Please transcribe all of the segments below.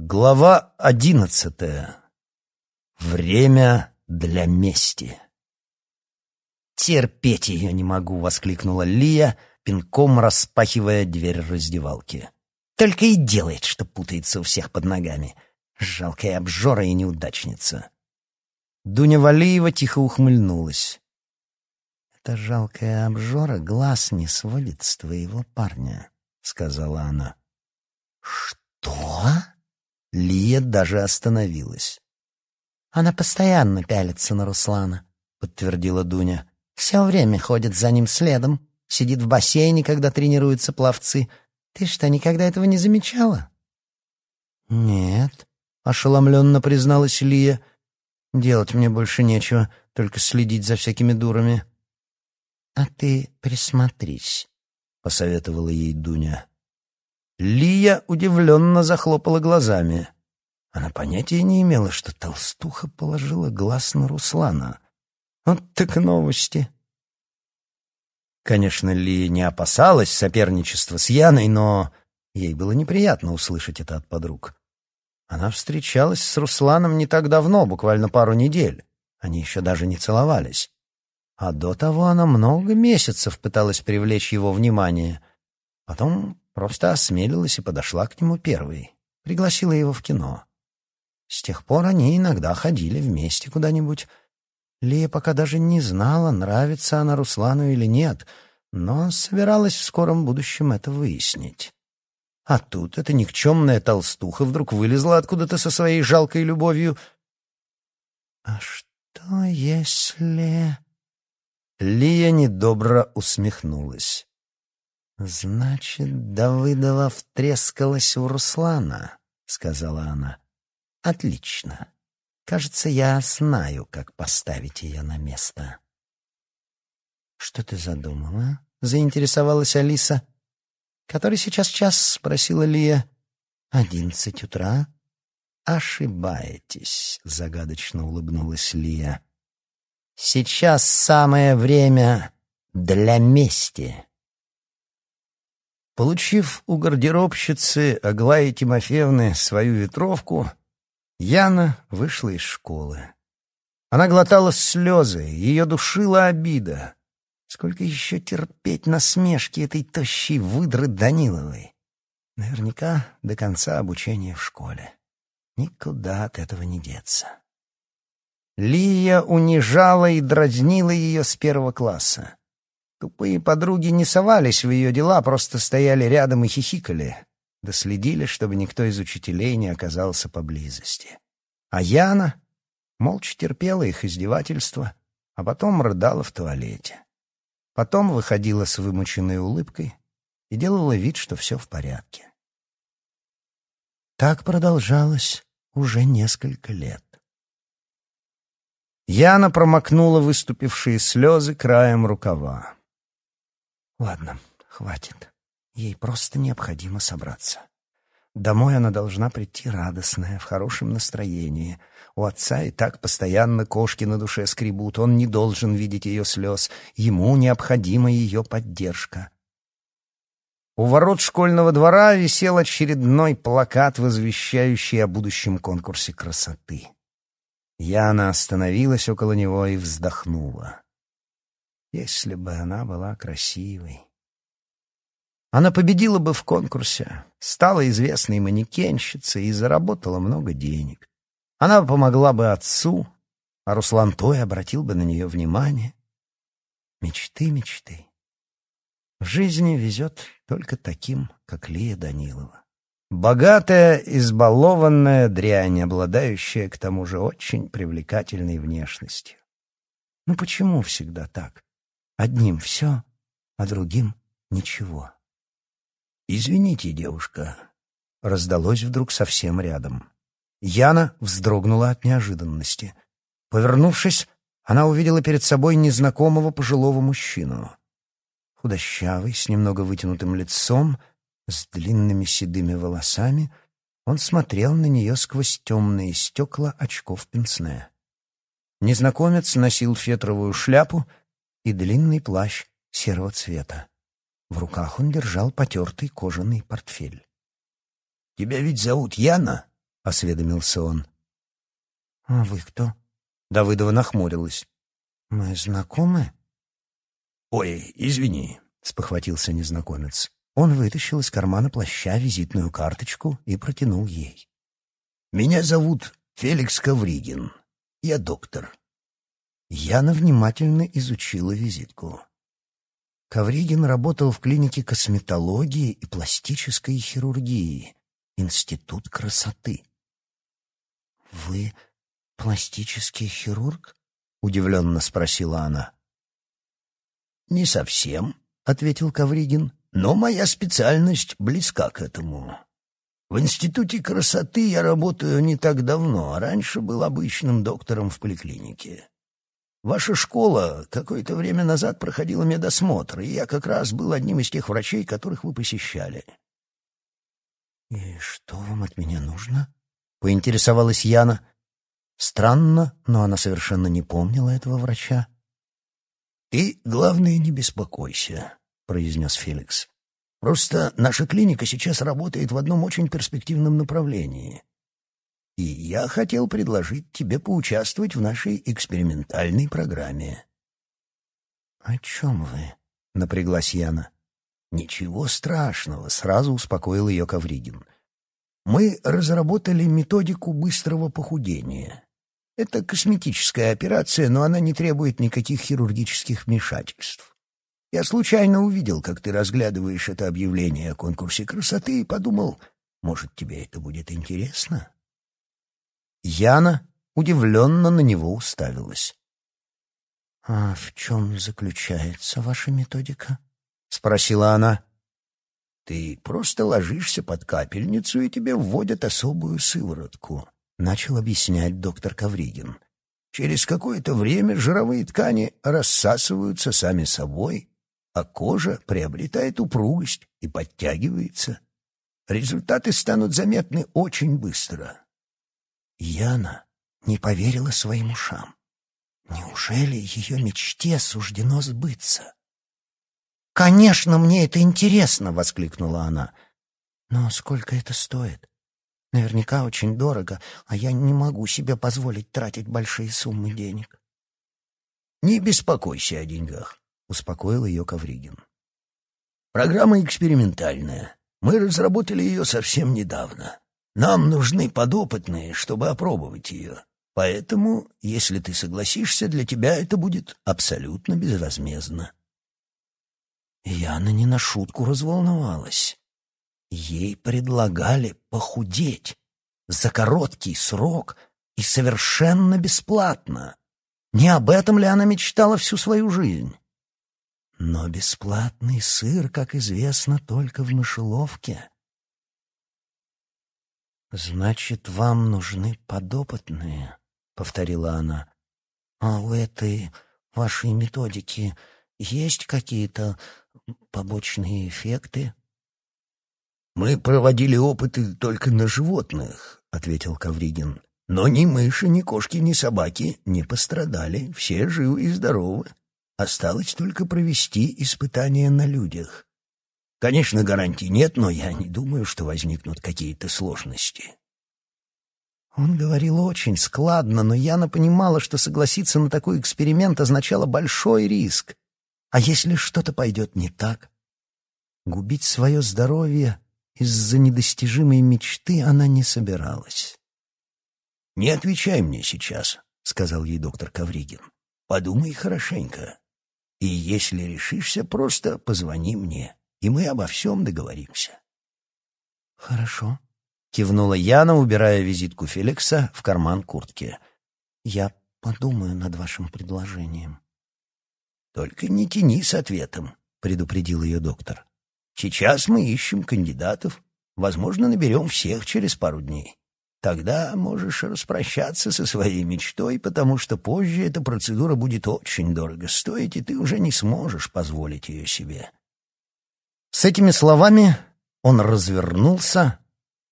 Глава одиннадцатая. Время для мести. «Терпеть ее не могу!» — воскликнула Лия, пинком распахивая дверь раздевалки. «Только и делает, что путается у всех под ногами. Жалкая обжора и неудачница». Дуня Валиева тихо ухмыльнулась. «Эта жалкая обжора глаз не сводит с твоего парня», — сказала она. «Что?» Лия даже остановилась. «Она постоянно пялится на Руслана», — подтвердила Дуня. «Все время ходит за ним следом, сидит в бассейне, когда тренируются пловцы. Ты что, никогда этого не замечала?» «Нет», — ошеломленно призналась Лия. «Делать мне больше нечего, только следить за всякими дурами». «А ты присмотрись», — посоветовала ей Дуня. Лия удивленно захлопала глазами. Она понятия не имела, что толстуха положила глаз на Руслана. Вот так новости. Конечно, Лия не опасалась соперничества с Яной, но ей было неприятно услышать это от подруг. Она встречалась с Русланом не так давно, буквально пару недель. Они еще даже не целовались. А до того она много месяцев пыталась привлечь его внимание. Потом Просто осмелилась и подошла к нему первой. Пригласила его в кино. С тех пор они иногда ходили вместе куда-нибудь. Лия пока даже не знала, нравится она Руслану или нет, но собиралась в скором будущем это выяснить. А тут эта никчемная толстуха вдруг вылезла откуда-то со своей жалкой любовью. «А что если...» Лия недобро усмехнулась. «Значит, Давыдова втрескалась в Руслана», — сказала она. «Отлично. Кажется, я знаю, как поставить ее на место». «Что ты задумала?» — заинтересовалась Алиса. «Который сейчас час?» — спросила Лия. «Одиннадцать утра». «Ошибаетесь», — загадочно улыбнулась Лия. «Сейчас самое время для мести». Получив у гардеробщицы Аглаи Тимофеевны свою ветровку, Яна вышла из школы. Она глотала слезы, ее душила обида. Сколько еще терпеть насмешки этой тощей выдры Даниловой? Наверняка до конца обучения в школе. Никуда от этого не деться. Лия унижала и дразнила ее с первого класса. Тупые подруги не совались в ее дела, просто стояли рядом и хихикали, да следили, чтобы никто из учителей не оказался поблизости. А Яна молча терпела их издевательства, а потом рыдала в туалете. Потом выходила с вымученной улыбкой и делала вид, что все в порядке. Так продолжалось уже несколько лет. Яна промокнула выступившие слезы краем рукава. Ладно, хватит. Ей просто необходимо собраться. Домой она должна прийти радостная, в хорошем настроении. У отца и так постоянно кошки на душе скребут, он не должен видеть ее слез, ему необходима ее поддержка. У ворот школьного двора висел очередной плакат, возвещающий о будущем конкурсе красоты. Яна остановилась около него и вздохнула. Если бы она была красивой. Она победила бы в конкурсе, стала известной манекенщицей и заработала много денег. Она помогла бы отцу, а Руслан Той обратил бы на нее внимание. Мечты, мечты. В жизни везет только таким, как Лия Данилова. Богатая, избалованная дрянь, обладающая к тому же очень привлекательной внешностью. Ну почему всегда так? Одним все, а другим ничего. «Извините, девушка», — раздалось вдруг совсем рядом. Яна вздрогнула от неожиданности. Повернувшись, она увидела перед собой незнакомого пожилого мужчину. Худощавый, с немного вытянутым лицом, с длинными седыми волосами, он смотрел на нее сквозь темные стекла очков пенсне. Незнакомец носил фетровую шляпу и длинный плащ серого цвета. В руках он держал потертый кожаный портфель. «Тебя ведь зовут Яна?» осведомился он. «А вы кто?» Давыдова нахмурилась. «Мы знакомы?» «Ой, извини», — спохватился незнакомец. Он вытащил из кармана плаща визитную карточку и протянул ей. «Меня зовут Феликс Ковригин. Я доктор». Яна внимательно изучила визитку. Ковригин работал в клинике косметологии и пластической хирургии, Институт красоты. «Вы пластический хирург?» — удивленно спросила она. «Не совсем», — ответил Ковригин, — «но моя специальность близка к этому. В Институте красоты я работаю не так давно, а раньше был обычным доктором в поликлинике. Ваша школа какое-то время назад проходила медосмотр, и я как раз был одним из тех врачей, которых вы посещали. «И что вам от меня нужно?» — поинтересовалась Яна. Странно, но она совершенно не помнила этого врача. «Ты, главное, не беспокойся», — произнес Феликс. «Просто наша клиника сейчас работает в одном очень перспективном направлении. И я хотел предложить тебе поучаствовать в нашей экспериментальной программе». «О чем вы?» — напряглась Яна. «Ничего страшного», — сразу успокоил ее Ковригин. «Мы разработали методику быстрого похудения. Это косметическая операция, но она не требует никаких хирургических вмешательств. Я случайно увидел, как ты разглядываешь это объявление о конкурсе красоты и подумал, может, тебе это будет интересно?» Яна удивленно на него уставилась. «А в чем заключается ваша методика?» — спросила она. «Ты просто ложишься под капельницу, и тебе вводят особую сыворотку», — начал объяснять доктор Ковригин. «Через какое-то время жировые ткани рассасываются сами собой, а кожа приобретает упругость и подтягивается. Результаты станут заметны очень быстро». Яна не поверила своим ушам. Неужели ее мечте суждено сбыться? «Конечно, мне это интересно!» — воскликнула она. «Но сколько это стоит? Наверняка очень дорого, а я не могу себе позволить тратить большие суммы денег». «Не беспокойся о деньгах», — успокоил ее Ковригин. «Программа экспериментальная. Мы разработали ее совсем недавно. Нам нужны подопытные, чтобы опробовать ее. Поэтому, если ты согласишься, для тебя это будет абсолютно безвозмездно». Яна не на шутку разволновалась. Ей предлагали похудеть за короткий срок и совершенно бесплатно. Не об этом ли она мечтала всю свою жизнь? Но бесплатный сыр, как известно, только в мышеловке. «Значит, вам нужны подопытные», — повторила она. «А у этой вашей методики есть какие-то побочные эффекты? Мы проводили опыты только на животных, ответил Кавригин. Но ни мыши, ни кошки, ни собаки не пострадали, все живы и здоровы. Осталось только провести испытания на людях. Конечно, гарантий нет, но я не думаю, что возникнут какие-то сложности. Он говорил очень складно, но Яна понимала, что согласиться на такой эксперимент означало большой риск. А если что-то пойдет не так? Губить свое здоровье из-за недостижимой мечты она не собиралась. «Не отвечай мне сейчас», — сказал ей доктор Ковригин. «Подумай хорошенько. И если решишься, просто позвони мне, и мы обо всем договоримся». «Хорошо», — кивнула Яна, убирая визитку Феликса в карман куртки. «Я подумаю над вашим предложением». «Только не тяни с ответом», — предупредил ее доктор. «Сейчас мы ищем кандидатов. Возможно, наберем всех через пару дней. Тогда можешь распрощаться со своей мечтой, потому что позже эта процедура будет очень дорого стоить, и ты уже не сможешь позволить ее себе». С этими словами он развернулся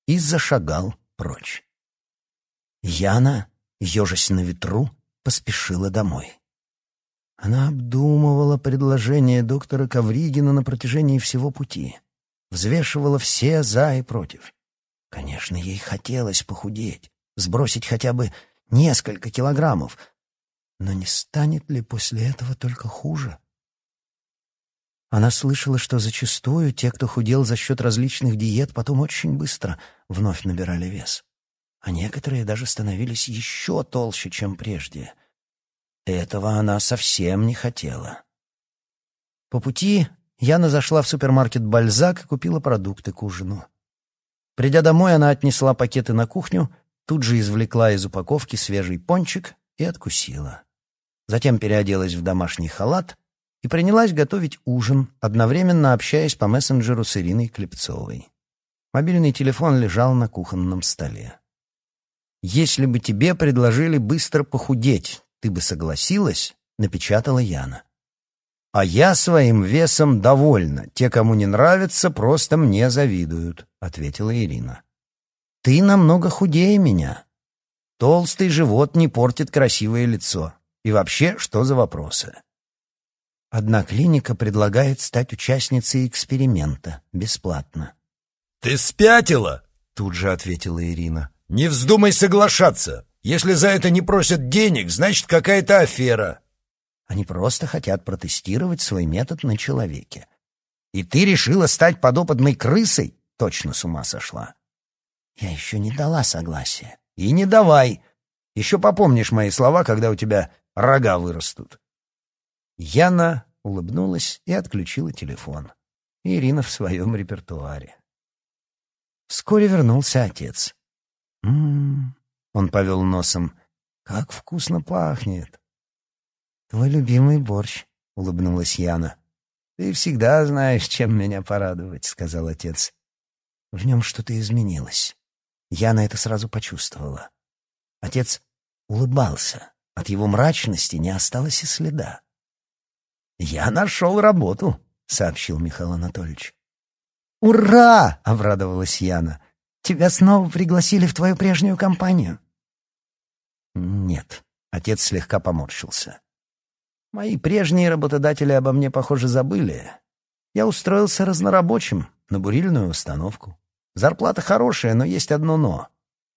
и зашагал прочь. Яна, ежась на ветру, поспешила домой. Она обдумывала предложение доктора Ковригина на протяжении всего пути, взвешивала все «за» и «против». Конечно, ей хотелось похудеть, сбросить хотя бы несколько килограммов. Но не станет ли после этого только хуже? Она слышала, что зачастую те, кто худел за счет различных диет, потом очень быстро вновь набирали вес. А некоторые даже становились еще толще, чем прежде. Этого она совсем не хотела. По пути Яна зашла в супермаркет «Бальзак» и купила продукты к ужину. Придя домой, она отнесла пакеты на кухню, тут же извлекла из упаковки свежий пончик и откусила. Затем переоделась в домашний халат и принялась готовить ужин, одновременно общаясь по мессенджеру с Ириной Клепцовой. Мобильный телефон лежал на кухонном столе. «Если бы тебе предложили быстро похудеть, ты бы согласилась?» — напечатала Яна. «А я своим весом довольна. Те, кому не нравится, просто мне завидуют», — ответила Ирина. «Ты намного худее меня. Толстый живот не портит красивое лицо. И вообще, что за вопросы?» Одна клиника предлагает стать участницей эксперимента бесплатно. «Ты спятила?» — тут же ответила Ирина. «Не вздумай соглашаться. Если за это не просят денег, значит, какая-то афера». Они просто хотят протестировать свой метод на человеке. И ты решила стать подопытной крысой? Точно с ума сошла. Я еще не дала согласия. И не давай. Еще попомнишь мои слова, когда у тебя рога вырастут. Яна улыбнулась и отключила телефон. Ирина в своем репертуаре. Вскоре вернулся отец. «М-м-м», он повел носом. «Как вкусно пахнет!» «Твой любимый борщ», — улыбнулась Яна. «Ты всегда знаешь, чем меня порадовать», — сказал отец. В нем что-то изменилось. Яна это сразу почувствовала. Отец улыбался. От его мрачности не осталось и следа. «Я нашел работу», — сообщил Михаил Анатольевич. «Ура!» — обрадовалась Яна. «Тебя снова пригласили в твою прежнюю компанию?» «Нет», — отец слегка поморщился. Мои прежние работодатели обо мне, похоже, забыли. Я устроился разнорабочим на бурильную установку. Зарплата хорошая, но есть одно «но».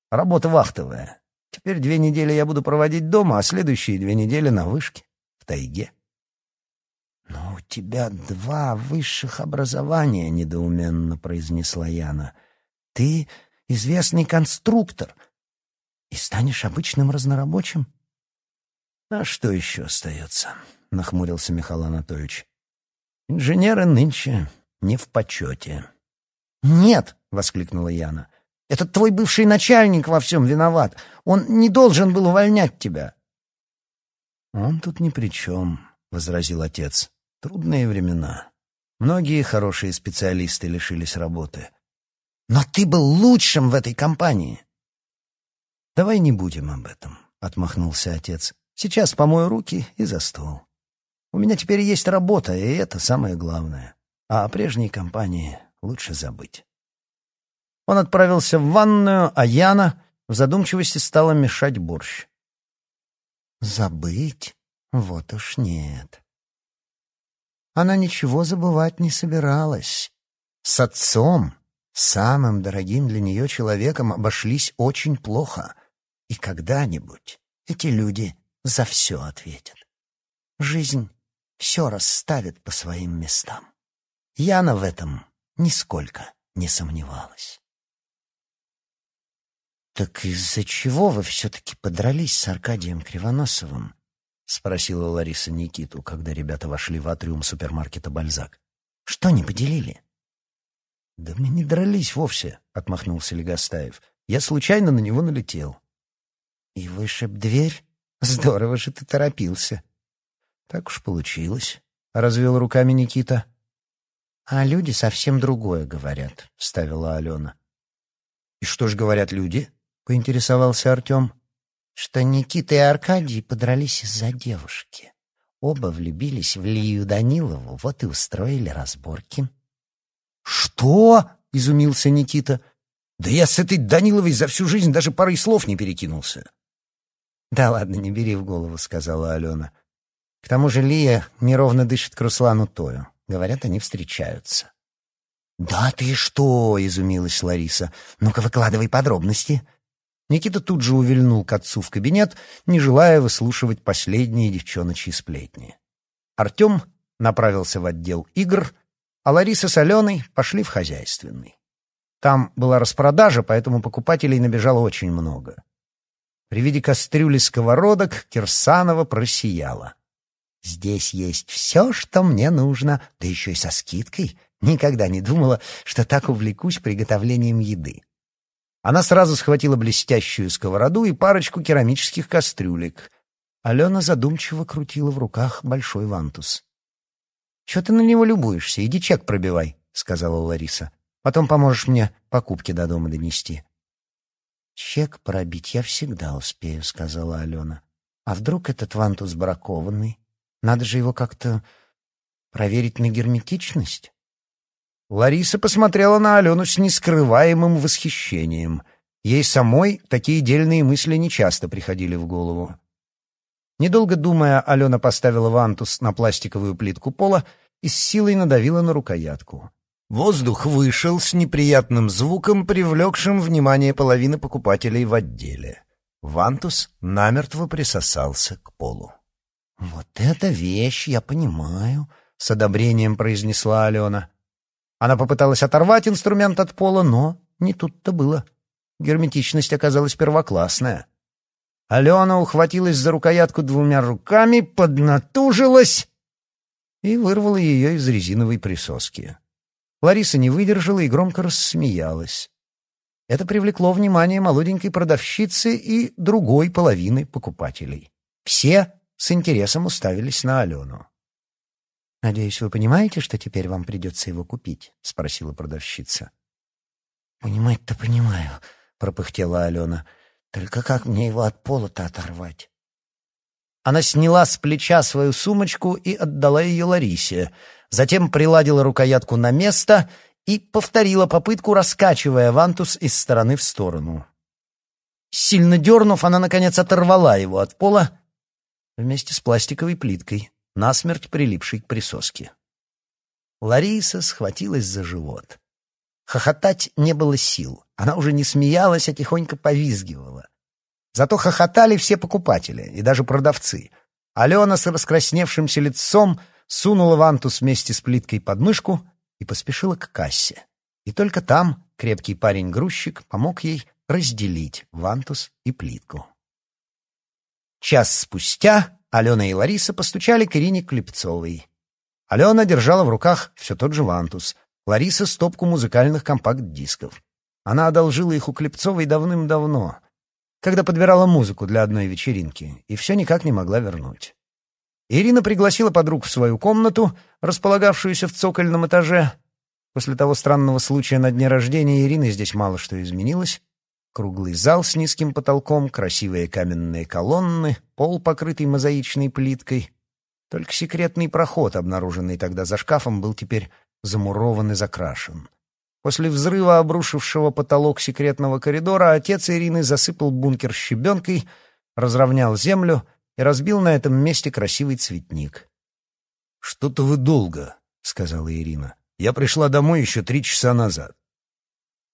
Работа вахтовая. Теперь две недели я буду проводить дома, а следующие две недели на вышке, в тайге. «Но у тебя два высших образования», — недоуменно произнесла Яна. «Ты известный конструктор и станешь обычным разнорабочим?» «А что еще остается?» — нахмурился Михаил Анатольевич. «Инженеры нынче не в почете». «Нет!» — воскликнула Яна. «Этот твой бывший начальник во всем виноват. Он не должен был увольнять тебя». «Он тут ни при чем», — возразил отец. «Трудные времена. Многие хорошие специалисты лишились работы». «Но ты был лучшим в этой компании». «Давай не будем об этом», — отмахнулся отец. Сейчас помою руки и за стол. У меня теперь есть работа, и это самое главное. А о прежней компании лучше забыть. Он отправился в ванную, а Яна в задумчивости стала мешать борщ. Забыть? Вот уж нет. Она ничего забывать не собиралась. С отцом, самым дорогим для нее человеком, обошлись очень плохо. И когда-нибудь эти люди за все ответят. Жизнь все расставит по своим местам. Яна в этом нисколько не сомневалась. «Так из-за чего вы все-таки подрались с Аркадием Кривоносовым?» — спросила Лариса Никиту, когда ребята вошли в атриум супермаркета «Бальзак». «Что не поделили?» «Да мы не дрались вовсе», — отмахнулся Легостаев. «Я случайно на него налетел». «И вышиб дверь?» Здорово же ты торопился. Так уж получилось, — развел руками Никита. А люди совсем другое говорят, — вставила Алена. И что ж говорят люди? — поинтересовался Артем. Что Никита и Аркадий подрались из-за девушки. Оба влюбились в Лию Данилову, вот и устроили разборки. «Что?» — изумился Никита. «Да я с этой Даниловой за всю жизнь даже парой слов не перекинулся». «Да ладно, не бери в голову», — сказала Алена. «К тому же Лия неровно дышит к Руслану Тою. Говорят, они встречаются». «Да ты что?» — изумилась Лариса. «Ну-ка, выкладывай подробности». Никита тут же увильнул к отцу в кабинет, не желая выслушивать последние девчоночьи сплетни. Артем направился в отдел игр, а Лариса с Аленой пошли в хозяйственный. Там была распродажа, поэтому покупателей набежало очень много. При виде кастрюли сковородок Кирсанова просияла. «Здесь есть все, что мне нужно, да еще и со скидкой. Никогда не думала, что так увлекусь приготовлением еды». Она сразу схватила блестящую сковороду и парочку керамических кастрюлек. Алена задумчиво крутила в руках большой вантус. «Чего ты на него любуешься? Иди чек пробивай», — сказала Лариса. «Потом поможешь мне покупки до дома донести». «Чек пробить я всегда успею», — сказала Алена. «А вдруг этот вантус бракованный? Надо же его как-то проверить на герметичность». Лариса посмотрела на Алену с нескрываемым восхищением. Ей самой такие дельные мысли нечасто приходили в голову. Недолго думая, Алена поставила вантус на пластиковую плитку пола и с силой надавила на рукоятку. Воздух вышел с неприятным звуком, привлекшим внимание половины покупателей в отделе. Вантус намертво присосался к полу. «Вот это вещь, я понимаю», — с одобрением произнесла Алена. Она попыталась оторвать инструмент от пола, но не тут-то было. Герметичность оказалась первоклассная. Алена ухватилась за рукоятку двумя руками, поднатужилась и вырвала ее из резиновой присоски. Лариса не выдержала и громко рассмеялась. Это привлекло внимание молоденькой продавщицы и другой половины покупателей. Все с интересом уставились на Алену. «Надеюсь, вы понимаете, что теперь вам придется его купить?» — спросила продавщица. «Понимать-то понимаю», — пропыхтела Алена. «Только как мне его от пола-то оторвать?» Она сняла с плеча свою сумочку и отдала ее Ларисе — затем приладила рукоятку на место и повторила попытку, раскачивая вантус из стороны в сторону. Сильно дернув, она, наконец, оторвала его от пола вместе с пластиковой плиткой, насмерть прилипшей к присоске. Лариса схватилась за живот. Хохотать не было сил. Она уже не смеялась, а тихонько повизгивала. Зато хохотали все покупатели и даже продавцы. Алена с раскрасневшимся лицом сунула вантус вместе с плиткой под мышку и поспешила к кассе. И только там крепкий парень-грузчик помог ей разделить вантус и плитку. Час спустя Алена и Лариса постучали к Ирине Клепцовой. Алена держала в руках все тот же вантус, Лариса — стопку музыкальных компакт-дисков. Она одолжила их у Клепцовой давным-давно, когда подбирала музыку для одной вечеринки, и все никак не могла вернуть. Ирина пригласила подруг в свою комнату, располагавшуюся в цокольном этаже. После того странного случая на дне рождения Ирины здесь мало что изменилось. Круглый зал с низким потолком, красивые каменные колонны, пол, покрытый мозаичной плиткой. Только секретный проход, обнаруженный тогда за шкафом, был теперь замурован и закрашен. После взрыва, обрушившего потолок секретного коридора, отец Ирины засыпал бункер щебенкой, разровнял землю — и разбил на этом месте красивый цветник. «Что-то вы долго», — сказала Ирина. «Я пришла домой еще три часа назад».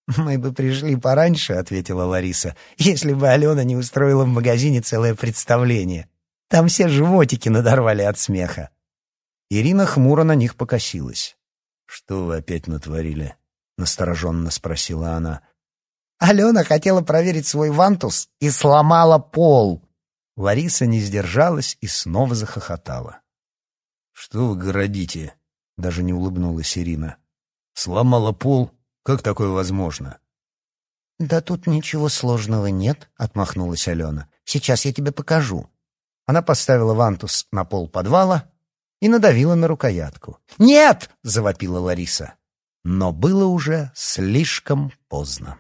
«Мы бы пришли пораньше», — ответила Лариса, «если бы Алена не устроила в магазине целое представление. Там все животики надорвали от смеха». Ирина хмуро на них покосилась. «Что вы опять натворили?» — настороженно спросила она. «Алена хотела проверить свой вантус и сломала пол», Лариса не сдержалась и снова захохотала. «Что вы городите?» — даже не улыбнулась Ирина. «Сломала пол? Как такое возможно?» «Да тут ничего сложного нет», — отмахнулась Алена. «Сейчас я тебе покажу». Она поставила вантус на пол подвала и надавила на рукоятку. «Нет!» — завопила Лариса. Но было уже слишком поздно.